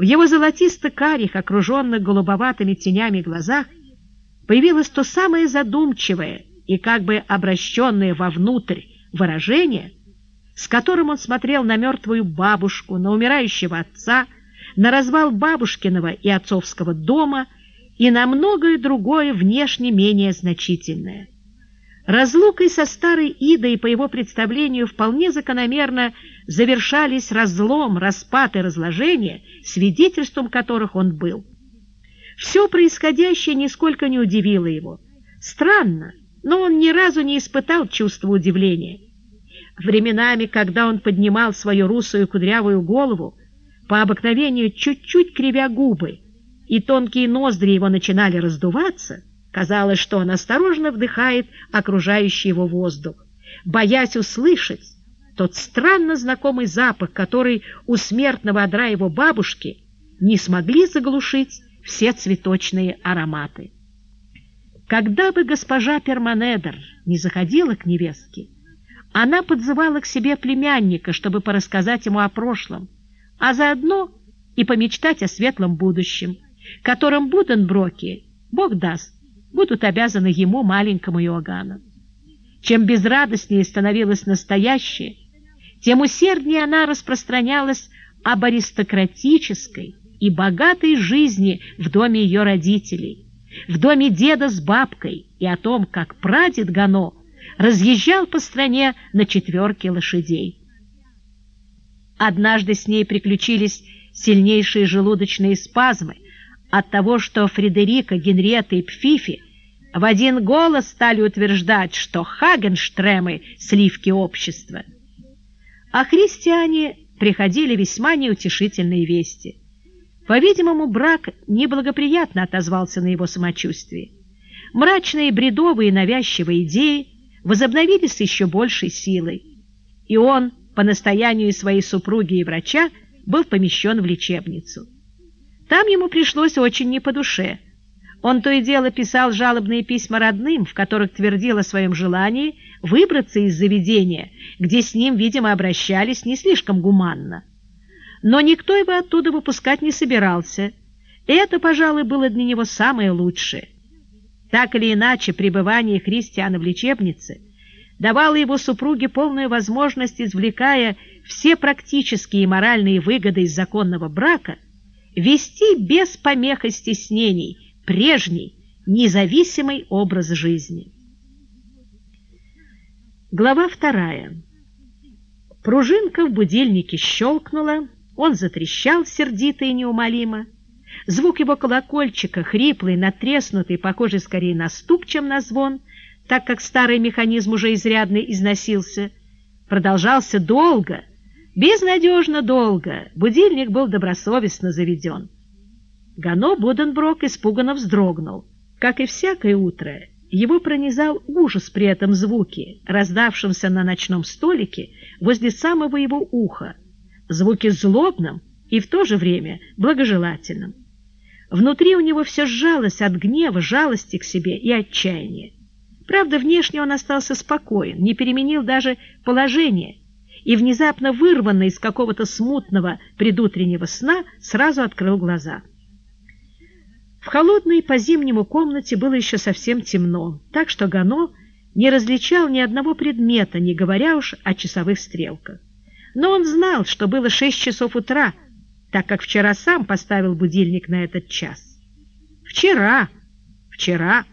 В его золотисто-карих, окруженных голубоватыми тенями глазах, появилось то самое задумчивое и как бы обращенное вовнутрь выражение, с которым он смотрел на мертвую бабушку, на умирающего отца, на развал бабушкиного и отцовского дома и на многое другое внешне менее значительное. Разлукой со старой Идой, по его представлению, вполне закономерно завершались разлом, распад и разложение, свидетельством которых он был. Все происходящее нисколько не удивило его. Странно, но он ни разу не испытал чувства удивления. Временами, когда он поднимал свою русую кудрявую голову, по обыкновению чуть-чуть кривя губы, и тонкие ноздри его начинали раздуваться, казалось, что он осторожно вдыхает окружающий его воздух, боясь услышать тот странно знакомый запах, который у смертного одра его бабушки не смогли заглушить все цветочные ароматы. Когда бы госпожа Перманедер не заходила к невестке, она подзывала к себе племянника, чтобы порассказать ему о прошлом, а заодно и помечтать о светлом будущем, которым Буденброки, Бог даст, будут обязаны ему, маленькому Иоганну. Чем безрадостнее становилось настоящее, тем усерднее она распространялась об аристократической и богатой жизни в доме ее родителей, в доме деда с бабкой и о том, как прадед Гано разъезжал по стране на четверке лошадей. Однажды с ней приключились сильнейшие желудочные спазмы от того, что Фредерика, Генриетта и Пфифи в один голос стали утверждать, что Хагенштремы – сливки общества. А христиане приходили весьма неутешительные вести. По-видимому, брак неблагоприятно отозвался на его самочувствие. Мрачные, бредовые, навязчивые идеи возобновились с еще большей силой, и он, по настоянию своей супруги и врача, был помещен в лечебницу. Там ему пришлось очень не по душе. Он то и дело писал жалобные письма родным, в которых твердил о своем желании выбраться из заведения, где с ним, видимо, обращались не слишком гуманно. Но никто его оттуда выпускать не собирался, это, пожалуй, было для него самое лучшее. Так или иначе, пребывание Христиана в лечебнице давало его супруге полную возможность, извлекая все практические и моральные выгоды из законного брака, вести без помех и стеснений прежний, независимый образ жизни. Глава вторая. Пружинка в будильнике щелкнула, он затрещал сердито и неумолимо. Звук его колокольчика, хриплый, натреснутый, похожий скорее на стук, чем на звон, так как старый механизм уже изрядно износился, продолжался долго, безнадежно долго. Будильник был добросовестно заведен. Гано Буденброк испуганно вздрогнул. Как и всякое утро, его пронизал ужас при этом звуке, раздавшемся на ночном столике возле самого его уха, звуке злобном и в то же время благожелательном. Внутри у него все сжалось от гнева, жалости к себе и отчаяния. Правда, внешне он остался спокоен, не переменил даже положение, и, внезапно вырванный из какого-то смутного предутреннего сна, сразу открыл глаза. В холодной по-зимнему комнате было еще совсем темно, так что Гано не различал ни одного предмета, не говоря уж о часовых стрелках. Но он знал, что было шесть часов утра, так как вчера сам поставил будильник на этот час. Вчера, вчера,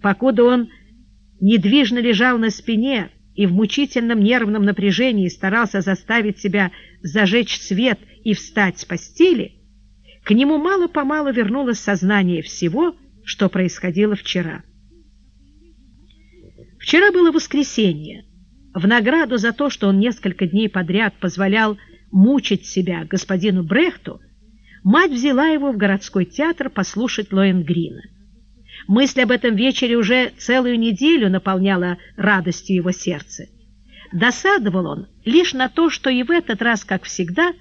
покуда он недвижно лежал на спине и в мучительном нервном напряжении старался заставить себя зажечь свет и встать с постели, к нему мало-помалу вернулось сознание всего, что происходило вчера. Вчера было воскресенье. В награду за то, что он несколько дней подряд позволял мучить себя господину Брехту, мать взяла его в городской театр послушать Лоенгрина. Мысль об этом вечере уже целую неделю наполняла радостью его сердце. Досадовал он лишь на то, что и в этот раз, как всегда,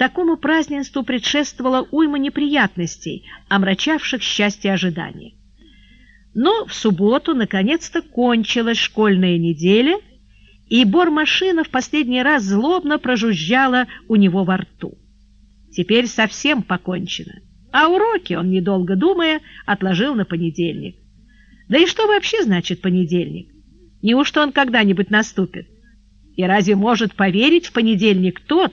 Такому празднеству предшествовала уйма неприятностей, омрачавших счастье ожидания. Но в субботу наконец-то кончилась школьная неделя, и бормашина в последний раз злобно прожужжала у него во рту. Теперь совсем покончено. А уроки он, недолго думая, отложил на понедельник. Да и что вообще значит понедельник? Неужто он когда-нибудь наступит? И разве может поверить в понедельник тот,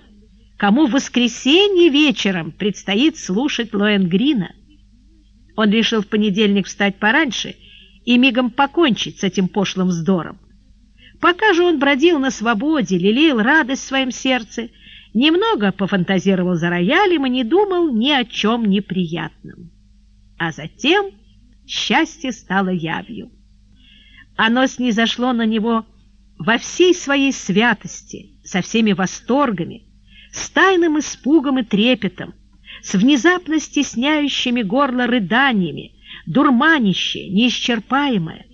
кому в воскресенье вечером предстоит слушать Лоэнгрина? Он решил в понедельник встать пораньше и мигом покончить с этим пошлым вздором. Пока же он бродил на свободе, лелеял радость в своем сердце, немного пофантазировал за роялем и не думал ни о чем неприятном. А затем счастье стало явью. Оно снизошло на него во всей своей святости, со всеми восторгами, с тайным испугом и трепетом, с внезапно стесняющими горло рыданиями, дурманище, неисчерпаемое.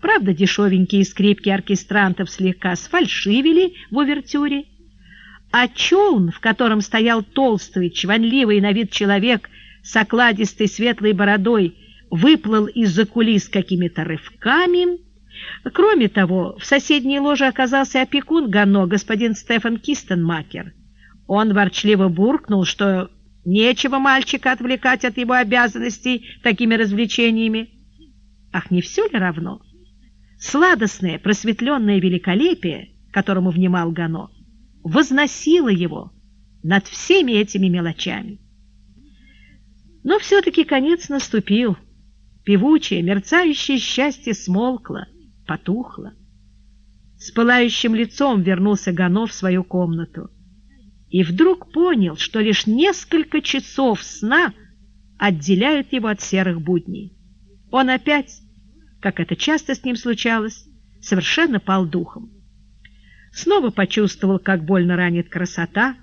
Правда, дешевенькие скрипки оркестрантов слегка сфальшивили в увертюре, а челн, в котором стоял толстый, чванливый на вид человек с окладистой светлой бородой, выплыл из-за кулис какими-то рывками. Кроме того, в соседней ложе оказался опекун Гано, господин Стефан Кистенмакер. Он ворчливо буркнул, что нечего мальчика отвлекать от его обязанностей такими развлечениями. Ах, не все ли равно? Сладостное, просветленное великолепие, которому внимал Гано, возносило его над всеми этими мелочами. Но все-таки конец наступил. Певучее, мерцающее счастье смолкло, потухло. С пылающим лицом вернулся Гано в свою комнату и вдруг понял, что лишь несколько часов сна отделяют его от серых будней. Он опять, как это часто с ним случалось, совершенно пал духом. Снова почувствовал, как больно ранит красота,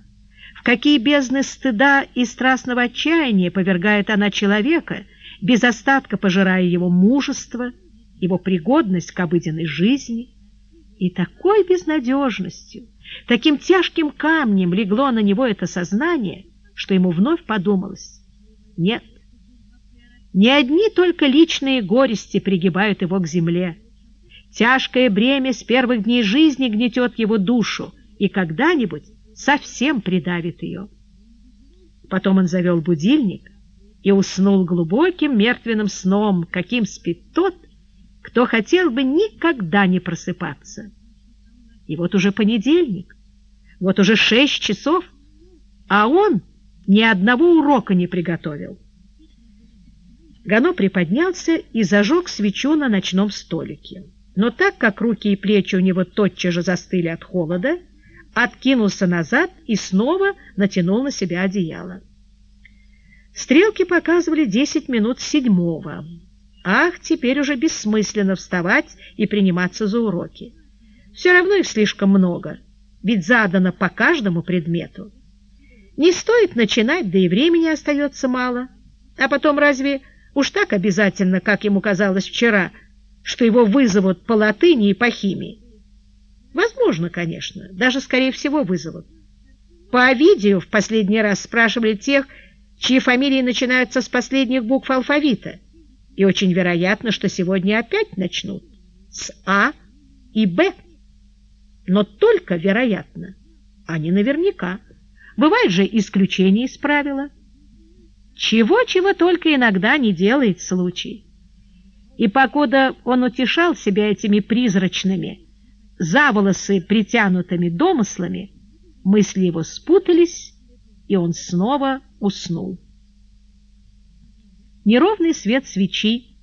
в какие бездны стыда и страстного отчаяния повергает она человека, без остатка пожирая его мужество, его пригодность к обыденной жизни. И такой безнадежностью, таким тяжким камнем легло на него это сознание, что ему вновь подумалось. Нет, не одни только личные горести пригибают его к земле. Тяжкое бремя с первых дней жизни гнетет его душу и когда-нибудь совсем придавит ее. Потом он завел будильник, и уснул глубоким мертвенным сном, каким спит тот, кто хотел бы никогда не просыпаться. И вот уже понедельник, вот уже шесть часов, а он ни одного урока не приготовил. Гано приподнялся и зажег свечу на ночном столике. Но так как руки и плечи у него тотчас же застыли от холода, откинулся назад и снова натянул на себя одеяло. Стрелки показывали десять минут седьмого. Ах, теперь уже бессмысленно вставать и приниматься за уроки. Все равно их слишком много, ведь задано по каждому предмету. Не стоит начинать, да и времени остается мало. А потом разве уж так обязательно, как ему казалось вчера, что его вызовут по латыни и по химии? Возможно, конечно, даже, скорее всего, вызовут. По Овидию в последний раз спрашивали тех, чьи фамилии начинаются с последних букв алфавита, и очень вероятно, что сегодня опять начнут с А и Б. Но только вероятно, а не наверняка. Бывает же исключение из правила. Чего-чего только иногда не делает случай. И покуда он утешал себя этими призрачными, за волосы притянутыми домыслами, мысли его спутались, и он снова уснул. Неровный свет свечи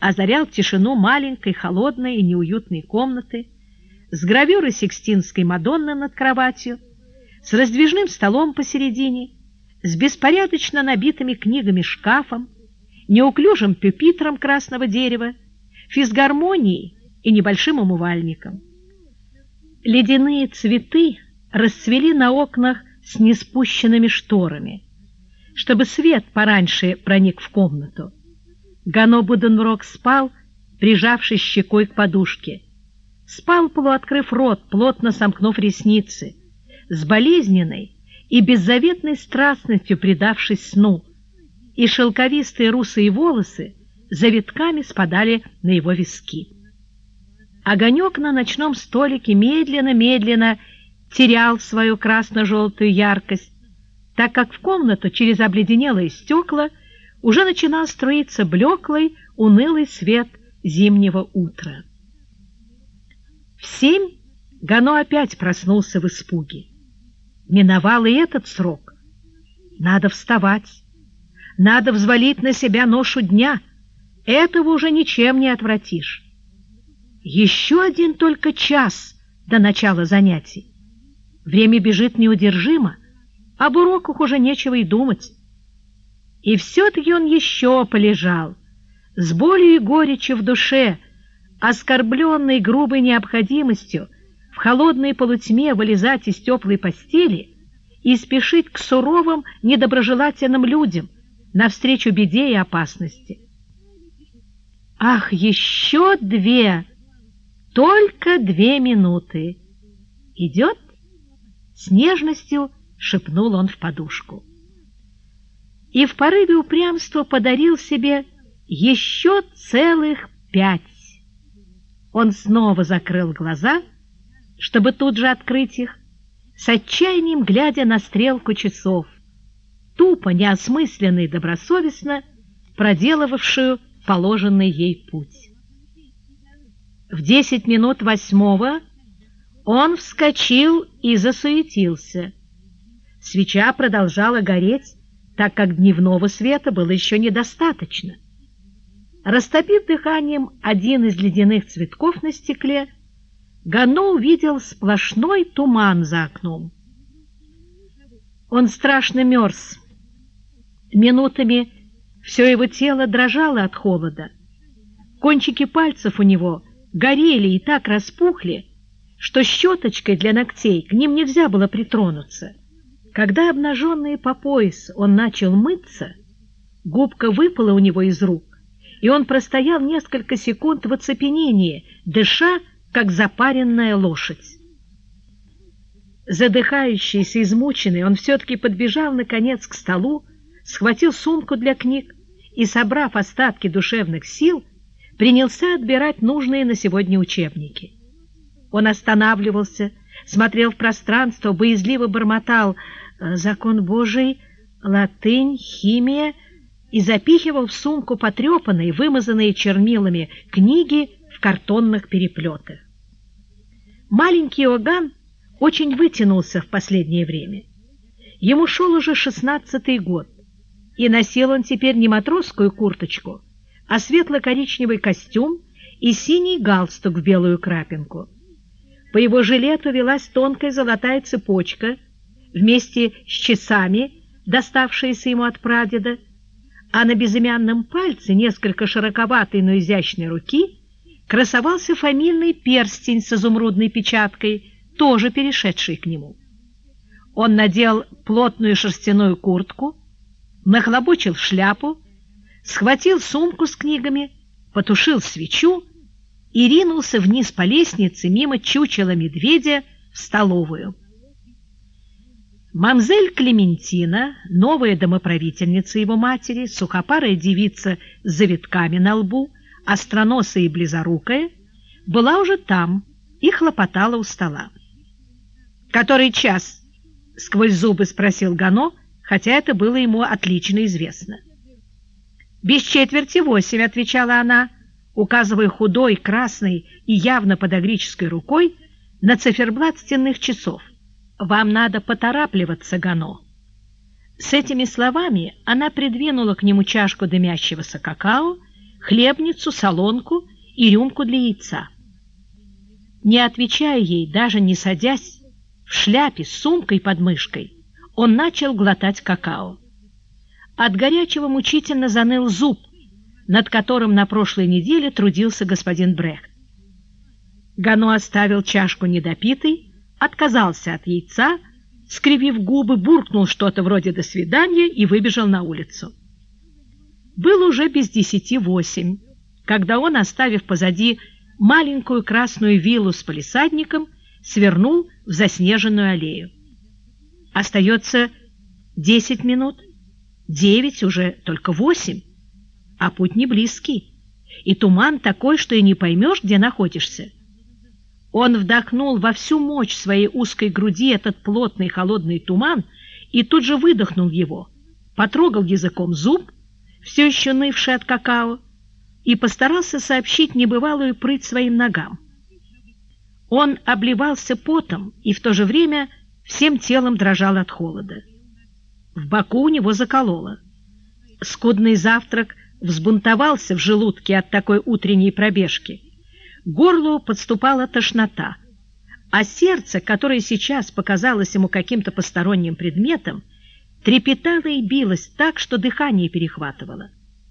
озарял тишину маленькой, холодной и неуютной комнаты с гравюрой Сикстинской Мадонны над кроватью, с раздвижным столом посередине, с беспорядочно набитыми книгами шкафом, неуклюжим пюпитром красного дерева, физгармонией и небольшим умывальником. Ледяные цветы расцвели на окнах с неспущенными шторами, чтобы свет пораньше проник в комнату. Гано Буденрок спал, прижавшись щекой к подушке. Спал, полуоткрыв рот, плотно сомкнув ресницы, с болезненной и беззаветной страстностью предавшись сну, и шелковистые русые волосы завитками спадали на его виски. Огонек на ночном столике медленно-медленно терял свою красно-желтую яркость, так как в комнату через обледенелые стекла уже начинал струиться блеклый, унылый свет зимнего утра. В семь Гано опять проснулся в испуге. Миновал и этот срок. Надо вставать. Надо взвалить на себя ношу дня. Этого уже ничем не отвратишь. Еще один только час до начала занятий. Время бежит неудержимо, об уроках уже нечего и думать. И все-таки он еще полежал, с болью и горечью в душе, оскорбленный грубой необходимостью в холодной полутьме вылезать из теплой постели и спешить к суровым, недоброжелательным людям навстречу беде и опасности. Ах, еще две, только две минуты. Идет? С нежностью шепнул он в подушку. И в порыве упрямства подарил себе еще целых пять. Он снова закрыл глаза, чтобы тут же открыть их, с отчаянием глядя на стрелку часов, тупо, неосмысленно и добросовестно проделывавшую положенный ей путь. В десять минут восьмого он вскочил и засуетился. Свеча продолжала гореть, так как дневного света было еще недостаточно. Растопив дыханием один из ледяных цветков на стекле, Гано увидел сплошной туман за окном. Он страшно мерз. Минутами все его тело дрожало от холода. Кончики пальцев у него горели и так распухли, что щеточкой для ногтей к ним нельзя было притронуться. Когда, обнаженный по пояс, он начал мыться, губка выпала у него из рук, и он простоял несколько секунд в оцепенении, дыша, как запаренная лошадь. Задыхающийся, измученный, он все-таки подбежал, наконец, к столу, схватил сумку для книг и, собрав остатки душевных сил, принялся отбирать нужные на сегодня учебники. Он останавливался, смотрел в пространство, боязливо бормотал «Закон Божий», «Латынь», «Химия» и запихивал в сумку потрепанные, вымазанные чернилами книги в картонных переплетах. Маленький Оган очень вытянулся в последнее время. Ему шел уже шестнадцатый год, и носил он теперь не матросскую курточку, а светло-коричневый костюм и синий галстук в белую крапинку. По его жилету велась тонкая золотая цепочка вместе с часами, доставшиеся ему от прадеда, а на безымянном пальце, несколько широковатой, но изящной руки, красовался фамильный перстень с изумрудной печаткой, тоже перешедший к нему. Он надел плотную шерстяную куртку, нахлобучил шляпу, схватил сумку с книгами, потушил свечу и ринулся вниз по лестнице мимо чучела медведя в столовую. Мамзель Клементина, новая домоправительница его матери, сухопарая девица с завитками на лбу, остроносая и близорукая, была уже там и хлопотала у стола. «Который час?» — сквозь зубы спросил Гано, хотя это было ему отлично известно. «Без четверти восемь», — отвечала она, указывая худой, красной и явно подогрической рукой на циферблат стенных часов. «Вам надо поторапливаться, Гано». С этими словами она придвинула к нему чашку дымящегося какао, хлебницу, солонку и рюмку для яйца. Не отвечая ей, даже не садясь, в шляпе с сумкой под мышкой, он начал глотать какао. От горячего мучительно заныл зуб, над которым на прошлой неделе трудился господин Брехт. Гано оставил чашку недопитой, отказался от яйца, скривив губы, буркнул что-то вроде «до свидания» и выбежал на улицу. Был уже без десяти восемь, когда он, оставив позади маленькую красную виллу с палисадником, свернул в заснеженную аллею. Остается десять минут, девять, уже только восемь, а путь не близкий, и туман такой, что и не поймешь, где находишься. Он вдохнул во всю мощь своей узкой груди этот плотный холодный туман и тут же выдохнул его, потрогал языком зуб, все еще нывший от какао, и постарался сообщить небывалую прыть своим ногам. Он обливался потом и в то же время всем телом дрожал от холода. В боку у него закололо. Скудный завтрак взбунтовался в желудке от такой утренней пробежки. Горлу подступала тошнота, а сердце, которое сейчас показалось ему каким-то посторонним предметом, трепетало и билось так, что дыхание перехватывало.